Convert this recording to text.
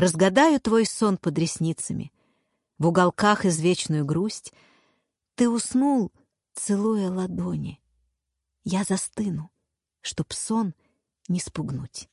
разгадаю твой сон под ресницами. В уголках извечную грусть ты уснул, целуя ладони. Я застыну, чтоб сон не спугнуть.